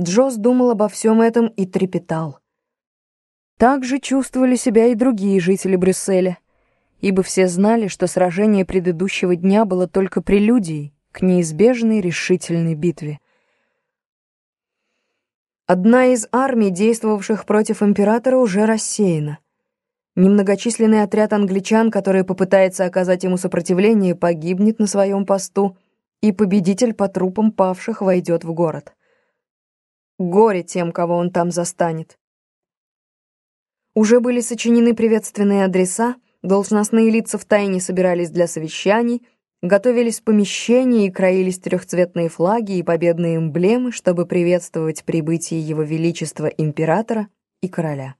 Джосс думал обо всем этом и трепетал. Так же чувствовали себя и другие жители Брюсселя, ибо все знали, что сражение предыдущего дня было только прелюдией к неизбежной решительной битве. Одна из армий, действовавших против императора, уже рассеяна. Немногочисленный отряд англичан, который попытается оказать ему сопротивление, погибнет на своем посту, и победитель по трупам павших войдет в город. Горе тем, кого он там застанет. Уже были сочинены приветственные адреса, должностные лица в тайне собирались для совещаний, готовились помещения и краились трехцветные флаги и победные эмблемы, чтобы приветствовать прибытие Его Величества Императора и Короля.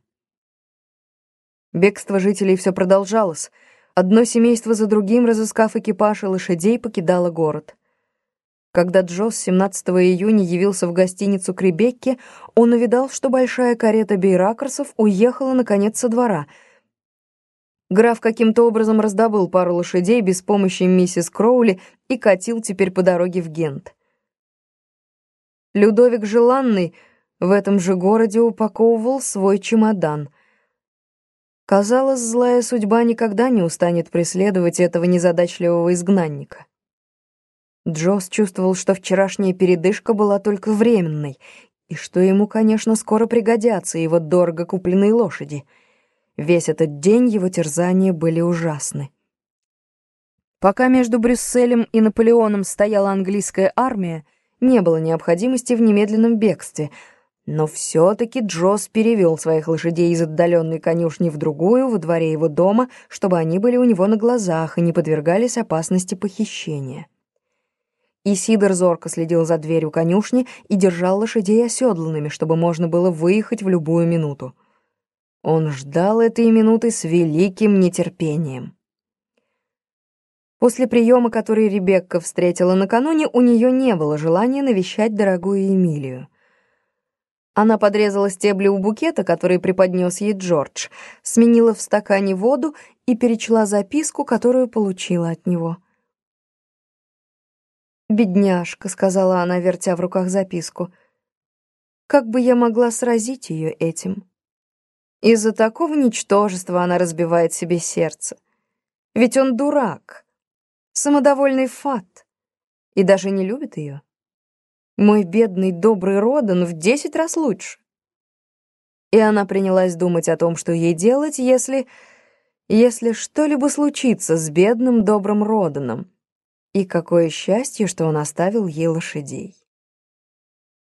Бегство жителей все продолжалось. Одно семейство за другим, разыскав экипаж и лошадей, покидало город. Когда Джосс 17 июня явился в гостиницу к Ребекке, он увидал, что большая карета бейракерсов уехала, наконец, со двора. Граф каким-то образом раздобыл пару лошадей без помощи миссис Кроули и катил теперь по дороге в Гент. Людовик Желанный в этом же городе упаковывал свой чемодан. Казалось, злая судьба никогда не устанет преследовать этого незадачливого изгнанника. Джосс чувствовал, что вчерашняя передышка была только временной, и что ему, конечно, скоро пригодятся его дорого купленные лошади. Весь этот день его терзания были ужасны. Пока между Брюсселем и Наполеоном стояла английская армия, не было необходимости в немедленном бегстве, но все-таки Джосс перевел своих лошадей из отдаленной конюшни в другую, во дворе его дома, чтобы они были у него на глазах и не подвергались опасности похищения. И Сидор зорко следил за дверью конюшни и держал лошадей оседланными, чтобы можно было выехать в любую минуту. Он ждал этой минуты с великим нетерпением. После приема, который Ребекка встретила накануне, у нее не было желания навещать дорогую Эмилию. Она подрезала стебли у букета, который преподнес ей Джордж, сменила в стакане воду и перечла записку, которую получила от него — «Бедняжка», — сказала она, вертя в руках записку. «Как бы я могла сразить ее этим?» Из-за такого ничтожества она разбивает себе сердце. Ведь он дурак, самодовольный фат, и даже не любит ее. Мой бедный добрый Родан в десять раз лучше. И она принялась думать о том, что ей делать, если... если что-либо случится с бедным добрым Роданом. И какое счастье, что он оставил ей лошадей.